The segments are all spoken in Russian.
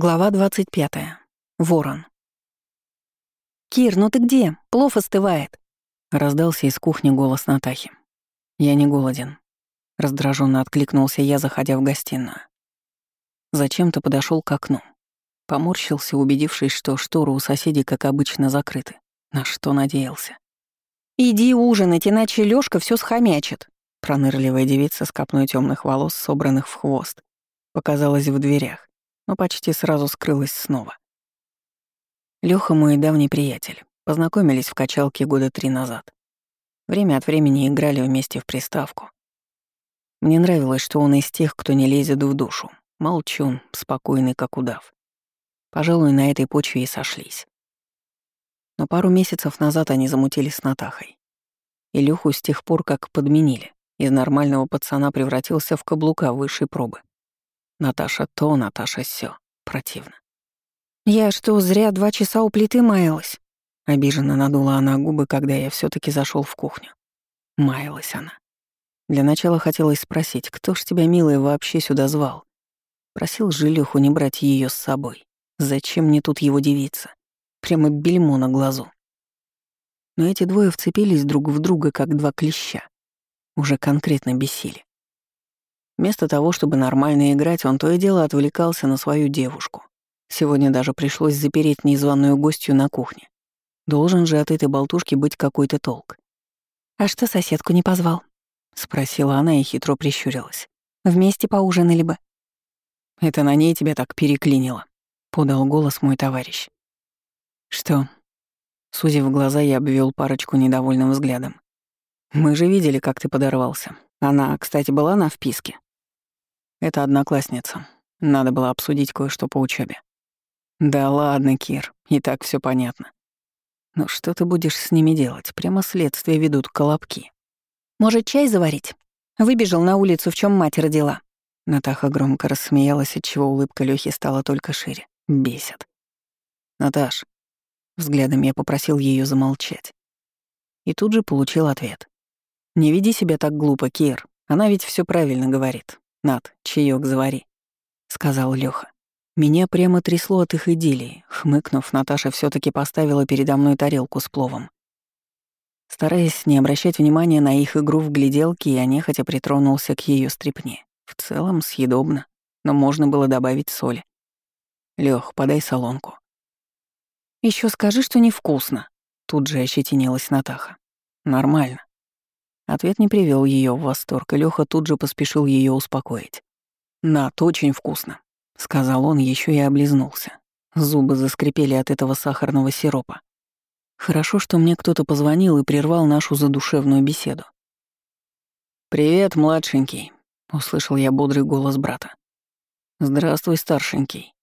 Глава 25. Ворон. «Кир, ну ты где? Плов остывает!» Раздался из кухни голос Натахи. «Я не голоден», — раздраженно откликнулся я, заходя в гостиную. Зачем-то подошел к окну. Поморщился, убедившись, что шторы у соседей, как обычно, закрыты. На что надеялся. «Иди ужинать, иначе Лёшка всё схомячит», — пронырливая девица с копной тёмных волос, собранных в хвост, показалась в дверях но почти сразу скрылась снова. Лёха мой давний приятель. Познакомились в качалке года три назад. Время от времени играли вместе в приставку. Мне нравилось, что он из тех, кто не лезет в душу. Молчун, спокойный, как удав. Пожалуй, на этой почве и сошлись. Но пару месяцев назад они замутили с Натахой. И Лёху с тех пор, как подменили, из нормального пацана превратился в каблука высшей пробы. Наташа то, Наташа сё. Противно. «Я что, зря два часа у плиты маялась?» Обиженно надула она губы, когда я все таки зашел в кухню. Маялась она. Для начала хотелось спросить, кто ж тебя, милая, вообще сюда звал? Просил Жилюху не брать ее с собой. Зачем мне тут его девица? Прямо бельмо на глазу. Но эти двое вцепились друг в друга, как два клеща. Уже конкретно бесили. Вместо того, чтобы нормально играть, он то и дело отвлекался на свою девушку. Сегодня даже пришлось запереть незваную гостью на кухне. Должен же от этой болтушки быть какой-то толк. «А что соседку не позвал?» — спросила она и хитро прищурилась. «Вместе поужинали бы». «Это на ней тебя так переклинило», — подал голос мой товарищ. «Что?» Сузив глаза, я обвел парочку недовольным взглядом. «Мы же видели, как ты подорвался. Она, кстати, была на вписке». Это одноклассница. Надо было обсудить кое-что по учебе. Да ладно, Кир, и так все понятно. Но что ты будешь с ними делать? Прямо следствие ведут колобки. Может, чай заварить? Выбежал на улицу, в чем мать родила. Натаха громко рассмеялась, отчего улыбка Лёхи стала только шире. Бесит. Наташ. Взглядом я попросил ее замолчать. И тут же получил ответ. «Не веди себя так глупо, Кир. Она ведь все правильно говорит. Над, чаек завари», — сказал Лёха. Меня прямо трясло от их идиллии. Хмыкнув, Наташа все таки поставила передо мной тарелку с пловом. Стараясь не обращать внимания на их игру в гляделки, я нехотя притронулся к ее стрипне. В целом съедобно, но можно было добавить соли. Лёх, подай солонку. Еще скажи, что невкусно», — тут же ощетинилась Натаха. «Нормально. Ответ не привел ее в восторг, и Лёха тут же поспешил ее успокоить. «Над, очень вкусно», — сказал он, еще и облизнулся. Зубы заскрипели от этого сахарного сиропа. Хорошо, что мне кто-то позвонил и прервал нашу задушевную беседу. «Привет, младшенький», — услышал я бодрый голос брата. «Здравствуй, старшенький».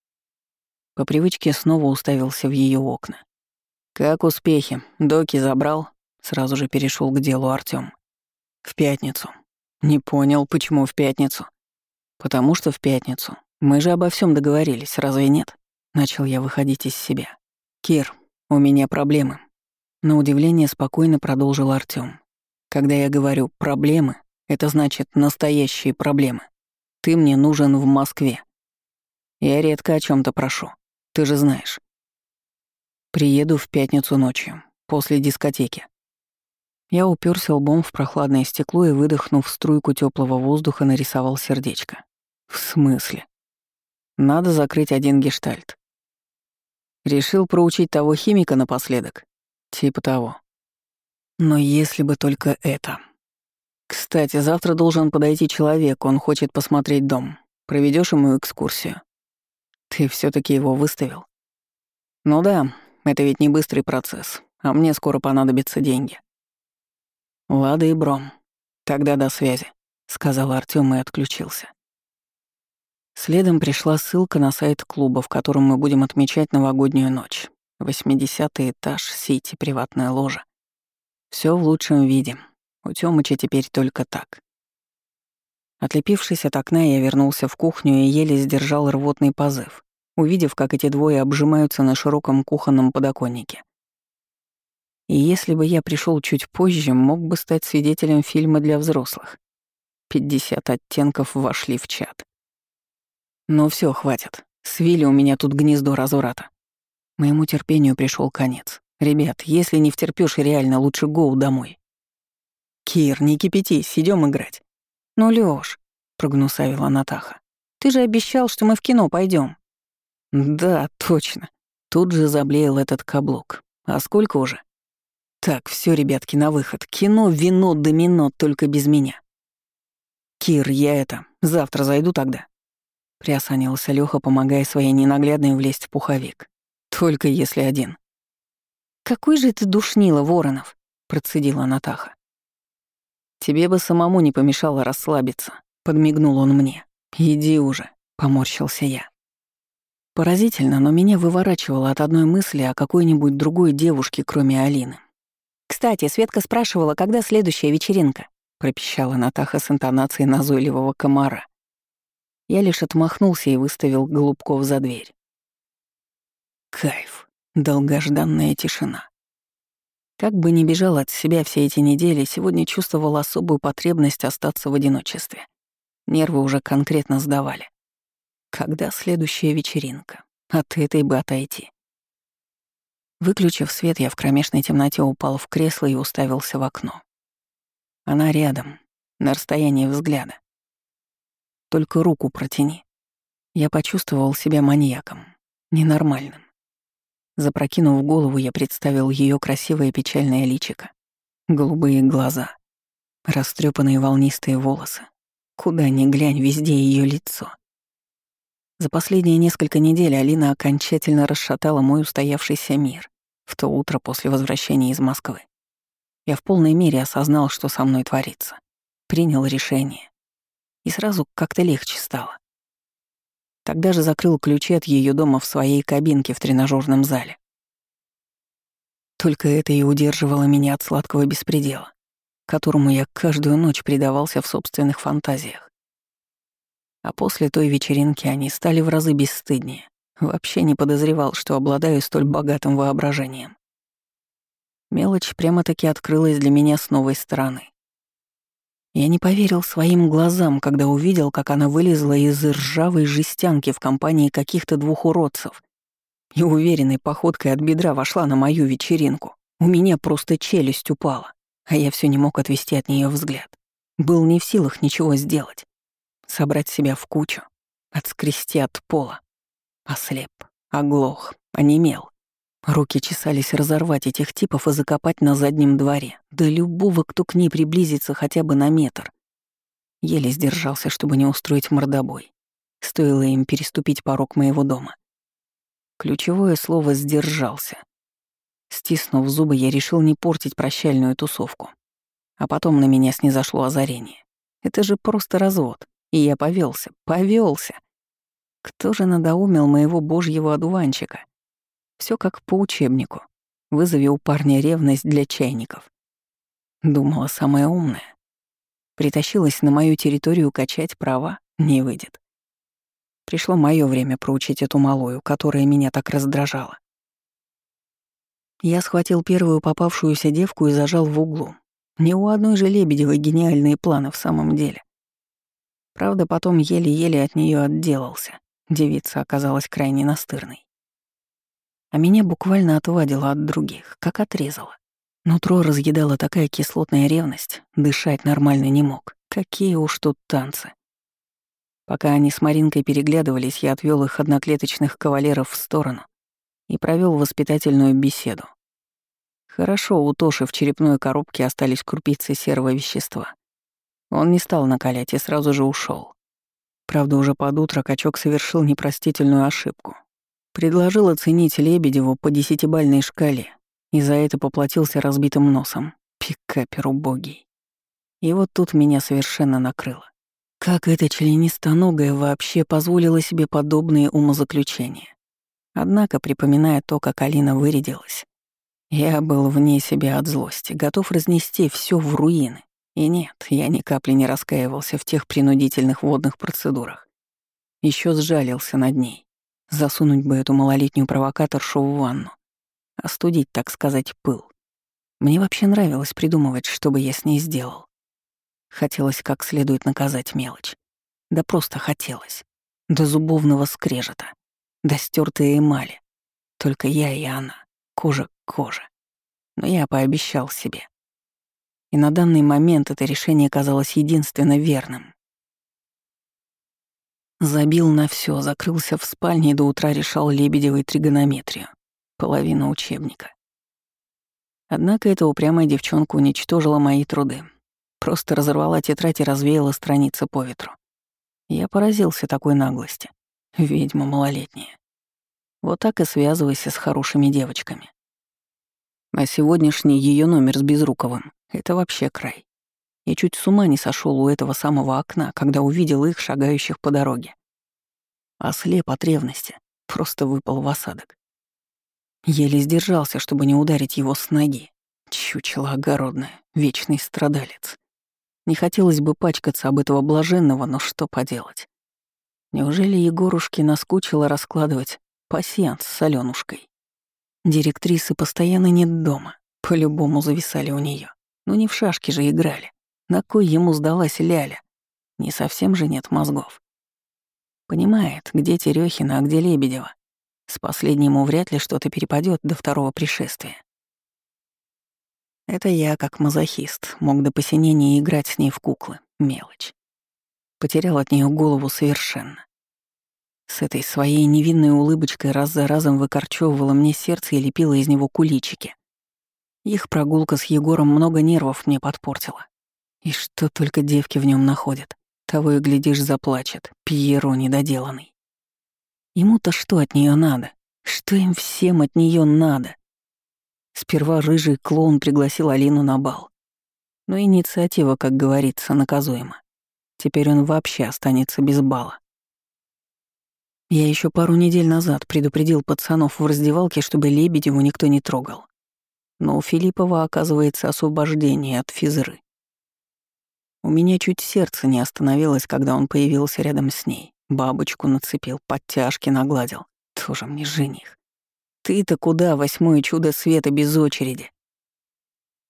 По привычке снова уставился в ее окна. «Как успехи? Доки забрал?» Сразу же перешел к делу Артём. В пятницу. Не понял, почему в пятницу. Потому что в пятницу. Мы же обо всем договорились, разве нет? Начал я выходить из себя. Кир, у меня проблемы. На удивление спокойно продолжил Артём. Когда я говорю «проблемы», это значит настоящие проблемы. Ты мне нужен в Москве. Я редко о чем то прошу. Ты же знаешь. Приеду в пятницу ночью, после дискотеки. Я уперся лбом в прохладное стекло и, выдохнув струйку теплого воздуха, нарисовал сердечко. В смысле? Надо закрыть один гештальт. Решил проучить того химика напоследок. Типа того. Но если бы только это. Кстати, завтра должен подойти человек, он хочет посмотреть дом. Проведешь ему экскурсию. Ты все таки его выставил? Ну да, это ведь не быстрый процесс, а мне скоро понадобятся деньги. «Лада и Бром. Тогда до связи», — сказал Артём и отключился. Следом пришла ссылка на сайт клуба, в котором мы будем отмечать новогоднюю ночь. Восьмидесятый этаж, Сити, приватная ложа. Все в лучшем виде. У Тёмыча теперь только так. Отлепившись от окна, я вернулся в кухню и еле сдержал рвотный позыв, увидев, как эти двое обжимаются на широком кухонном подоконнике. И если бы я пришел чуть позже, мог бы стать свидетелем фильма для взрослых. 50 оттенков вошли в чат. Ну все, хватит. Свили у меня тут гнездо разврата. Моему терпению пришел конец. Ребят, если не втерпёшь реально, лучше гоу домой. Кир, не кипятись, идем играть. Ну, Лёш, прогнусавила Натаха. Ты же обещал, что мы в кино пойдем. Да, точно. Тут же заблеял этот каблук. А сколько уже? Так, все, ребятки, на выход. Кино, вино, домино, только без меня. Кир, я это, завтра зайду тогда. Приосанился Лёха, помогая своей ненаглядной влезть в пуховик. Только если один. «Какой же ты душнила, Воронов!» — процедила Натаха. «Тебе бы самому не помешало расслабиться», — подмигнул он мне. «Иди уже», — поморщился я. Поразительно, но меня выворачивало от одной мысли о какой-нибудь другой девушке, кроме Алины. «Кстати, Светка спрашивала, когда следующая вечеринка?» — пропищала Натаха с интонацией назойливого комара. Я лишь отмахнулся и выставил голубков за дверь. Кайф. Долгожданная тишина. Как бы ни бежал от себя все эти недели, сегодня чувствовал особую потребность остаться в одиночестве. Нервы уже конкретно сдавали. Когда следующая вечеринка? От этой бы отойти. Выключив свет, я в кромешной темноте упал в кресло и уставился в окно. Она рядом, на расстоянии взгляда. Только руку протяни. Я почувствовал себя маньяком, ненормальным. Запрокинув голову, я представил ее красивое печальное личико, голубые глаза, растрепанные волнистые волосы. Куда ни глянь, везде ее лицо. За последние несколько недель Алина окончательно расшатала мой устоявшийся мир в то утро после возвращения из Москвы. Я в полной мере осознал, что со мной творится. Принял решение. И сразу как-то легче стало. Тогда же закрыл ключи от ее дома в своей кабинке в тренажерном зале. Только это и удерживало меня от сладкого беспредела, которому я каждую ночь предавался в собственных фантазиях. А после той вечеринки они стали в разы бесстыднее. Вообще не подозревал, что обладаю столь богатым воображением. Мелочь прямо-таки открылась для меня с новой стороны. Я не поверил своим глазам, когда увидел, как она вылезла из ржавой жестянки в компании каких-то двух уродцев и уверенной походкой от бедра вошла на мою вечеринку. У меня просто челюсть упала, а я все не мог отвести от нее взгляд. Был не в силах ничего сделать. Собрать себя в кучу, отскрести от пола. Ослеп, оглох, онемел. Руки чесались разорвать этих типов и закопать на заднем дворе, да любого, кто к ней приблизится хотя бы на метр. Еле сдержался, чтобы не устроить мордобой. Стоило им переступить порог моего дома. Ключевое слово «сдержался». Стиснув зубы, я решил не портить прощальную тусовку. А потом на меня снизошло озарение. Это же просто развод. И я повелся, повелся. Кто же надоумил моего божьего одуванчика? Все как по учебнику. Вызови у парня ревность для чайников. Думала, самая умная. Притащилась на мою территорию качать права, не выйдет. Пришло мое время проучить эту малую, которая меня так раздражала. Я схватил первую попавшуюся девку и зажал в углу. Не у одной же Лебедевой гениальные планы в самом деле. Правда, потом еле-еле от нее отделался. Девица оказалась крайне настырной а меня буквально отвадило от других, как отрезало. Нутро разъедала такая кислотная ревность, дышать нормально не мог. Какие уж тут танцы. Пока они с Маринкой переглядывались, я отвел их одноклеточных кавалеров в сторону и провел воспитательную беседу. Хорошо, у Тоши в черепной коробке остались крупицы серого вещества. Он не стал накалять и сразу же ушел. Правда, уже под утро качок совершил непростительную ошибку. Предложил оценить Лебедеву по десятибальной шкале, и за это поплатился разбитым носом. Пикапер убогий. И вот тут меня совершенно накрыло. Как эта членистоногая вообще позволила себе подобные умозаключения? Однако, припоминая то, как Алина вырядилась, я был вне себя от злости, готов разнести все в руины. И нет, я ни капли не раскаивался в тех принудительных водных процедурах. Еще сжалился над ней. Засунуть бы эту малолетнюю провокаторшу в ванну. Остудить, так сказать, пыл. Мне вообще нравилось придумывать, что бы я с ней сделал. Хотелось как следует наказать мелочь. Да просто хотелось. До зубовного скрежета. до стертой эмали. Только я и она, кожа к коже. Но я пообещал себе. И на данный момент это решение казалось единственно верным. Забил на все, закрылся в спальне и до утра решал лебедевой тригонометрию. Половина учебника. Однако эта упрямая девчонка уничтожила мои труды. Просто разорвала тетрадь и развеяла страницы по ветру. Я поразился такой наглости. Ведьма малолетняя. Вот так и связывайся с хорошими девочками. А сегодняшний ее номер с Безруковым — это вообще край. Я чуть с ума не сошел у этого самого окна, когда увидел их, шагающих по дороге. Ослеп от ревности, просто выпал в осадок. Еле сдержался, чтобы не ударить его с ноги. Чучело огородное, вечный страдалец. Не хотелось бы пачкаться об этого блаженного, но что поделать. Неужели Егорушке наскучило раскладывать пасьянс с Алёнушкой? Директрисы постоянно нет дома, по-любому зависали у нее. Ну не в шашки же играли. На кой ему сдалась Ляля? Не совсем же нет мозгов. Понимает, где Терехина, а где Лебедева. С последним вряд ли что-то перепадет до второго пришествия. Это я, как мазохист, мог до посинения играть с ней в куклы. Мелочь. Потерял от нее голову совершенно. С этой своей невинной улыбочкой раз за разом выкорчевывала мне сердце и лепила из него куличики. Их прогулка с Егором много нервов мне подпортила. И что только девки в нем находят. Того и глядишь, заплачет. Пьеро недоделанный. Ему-то что от нее надо? Что им всем от нее надо? Сперва рыжий клоун пригласил Алину на бал. Но инициатива, как говорится, наказуема. Теперь он вообще останется без бала. Я еще пару недель назад предупредил пацанов в раздевалке, чтобы Лебедеву никто не трогал. Но у Филиппова оказывается освобождение от физры. У меня чуть сердце не остановилось, когда он появился рядом с ней. Бабочку нацепил, подтяжки нагладил. Тоже мне жених. Ты-то куда, восьмое чудо света без очереди?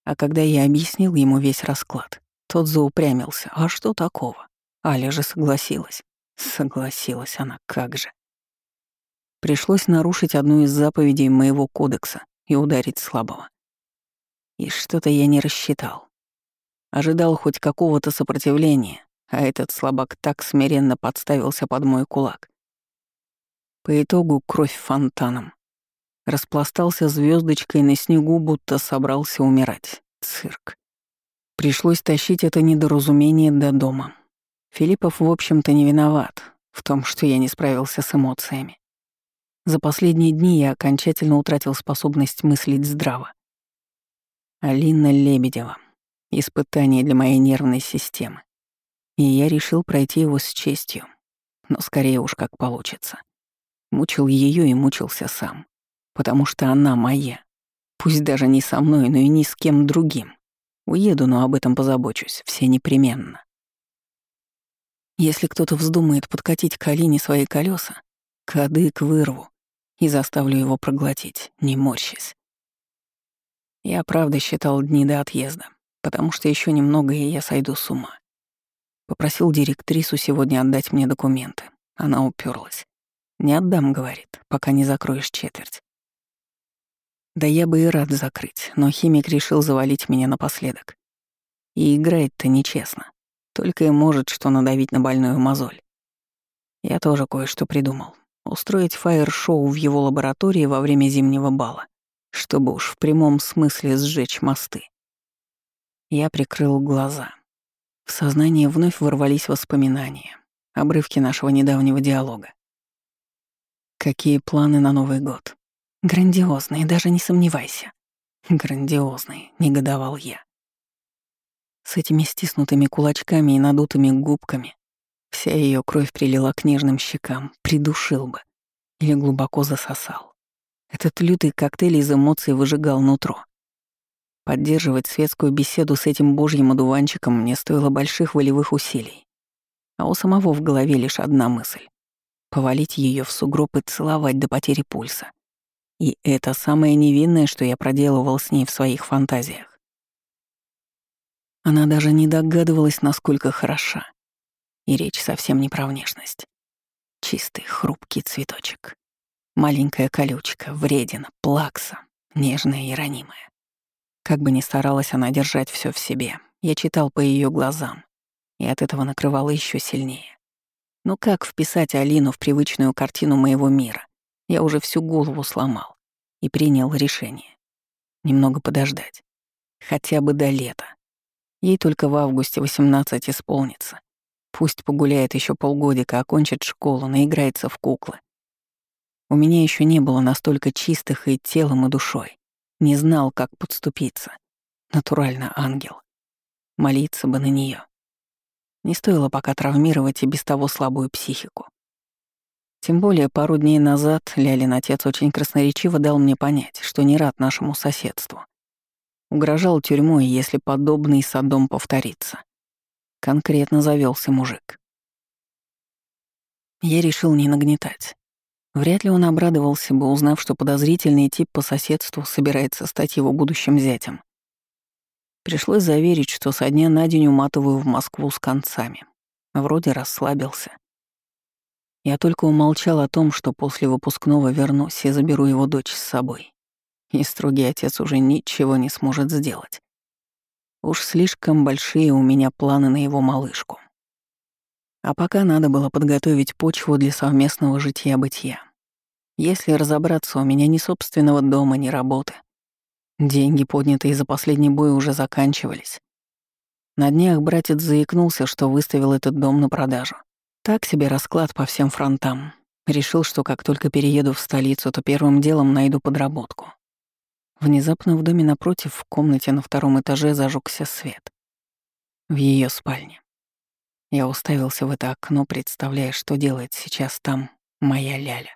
А когда я объяснил ему весь расклад, тот заупрямился. А что такого? Аля же согласилась. Согласилась она, как же. Пришлось нарушить одну из заповедей моего кодекса и ударить слабого. И что-то я не рассчитал. Ожидал хоть какого-то сопротивления, а этот слабак так смиренно подставился под мой кулак. По итогу кровь фонтаном. Распластался звездочкой на снегу, будто собрался умирать. Цирк. Пришлось тащить это недоразумение до дома. Филиппов, в общем-то, не виноват в том, что я не справился с эмоциями. За последние дни я окончательно утратил способность мыслить здраво. Алина Лебедева. Испытание для моей нервной системы. И я решил пройти его с честью. Но скорее уж как получится. Мучил ее и мучился сам. Потому что она моя. Пусть даже не со мной, но и ни с кем другим. Уеду, но об этом позабочусь, все непременно. Если кто-то вздумает подкатить к Алине свои колеса, кадык вырву и заставлю его проглотить, не морщась. Я правда считал дни до отъезда потому что еще немного, и я сойду с ума. Попросил директрису сегодня отдать мне документы. Она уперлась. «Не отдам», — говорит, — «пока не закроешь четверть». Да я бы и рад закрыть, но химик решил завалить меня напоследок. И играет-то нечестно. Только и может что надавить на больную мозоль. Я тоже кое-что придумал. Устроить фаер-шоу в его лаборатории во время зимнего бала, чтобы уж в прямом смысле сжечь мосты. Я прикрыл глаза. В сознание вновь ворвались воспоминания, обрывки нашего недавнего диалога. Какие планы на Новый год? Грандиозные, даже не сомневайся. Грандиозные, негодовал я. С этими стиснутыми кулачками и надутыми губками вся ее кровь прилила к нежным щекам, придушил бы или глубоко засосал. Этот лютый коктейль из эмоций выжигал нутро. Поддерживать светскую беседу с этим божьим одуванчиком мне стоило больших волевых усилий. А у самого в голове лишь одна мысль — повалить ее в сугроб и целовать до потери пульса. И это самое невинное, что я проделывал с ней в своих фантазиях. Она даже не догадывалась, насколько хороша. И речь совсем не про внешность. Чистый, хрупкий цветочек. Маленькая колючка, вредина, плакса, нежная и ранимая. Как бы ни старалась она держать все в себе, я читал по ее глазам, и от этого накрывало еще сильнее. Но как вписать Алину в привычную картину моего мира? Я уже всю голову сломал и принял решение. Немного подождать. Хотя бы до лета. Ей только в августе 18 исполнится. Пусть погуляет еще полгодика, окончит школу, наиграется в куклы. У меня еще не было настолько чистых и телом, и душой. Не знал, как подступиться. Натурально ангел. Молиться бы на нее. Не стоило пока травмировать и без того слабую психику. Тем более пару дней назад Лялин отец очень красноречиво дал мне понять, что не рад нашему соседству. Угрожал тюрьмой, если подобный садом повторится. Конкретно завелся мужик. Я решил не нагнетать. Вряд ли он обрадовался бы, узнав, что подозрительный тип по соседству собирается стать его будущим зятем. Пришлось заверить, что со дня на день уматываю в Москву с концами. Вроде расслабился. Я только умолчал о том, что после выпускного вернусь и заберу его дочь с собой. И строгий отец уже ничего не сможет сделать. Уж слишком большие у меня планы на его малышку. А пока надо было подготовить почву для совместного житья-бытия. Если разобраться, у меня ни собственного дома, ни работы. Деньги, поднятые за последний бой, уже заканчивались. На днях братец заикнулся, что выставил этот дом на продажу. Так себе расклад по всем фронтам. Решил, что как только перееду в столицу, то первым делом найду подработку. Внезапно в доме напротив, в комнате на втором этаже зажегся свет. В ее спальне. Я уставился в это окно, представляя, что делает сейчас там моя Ляля.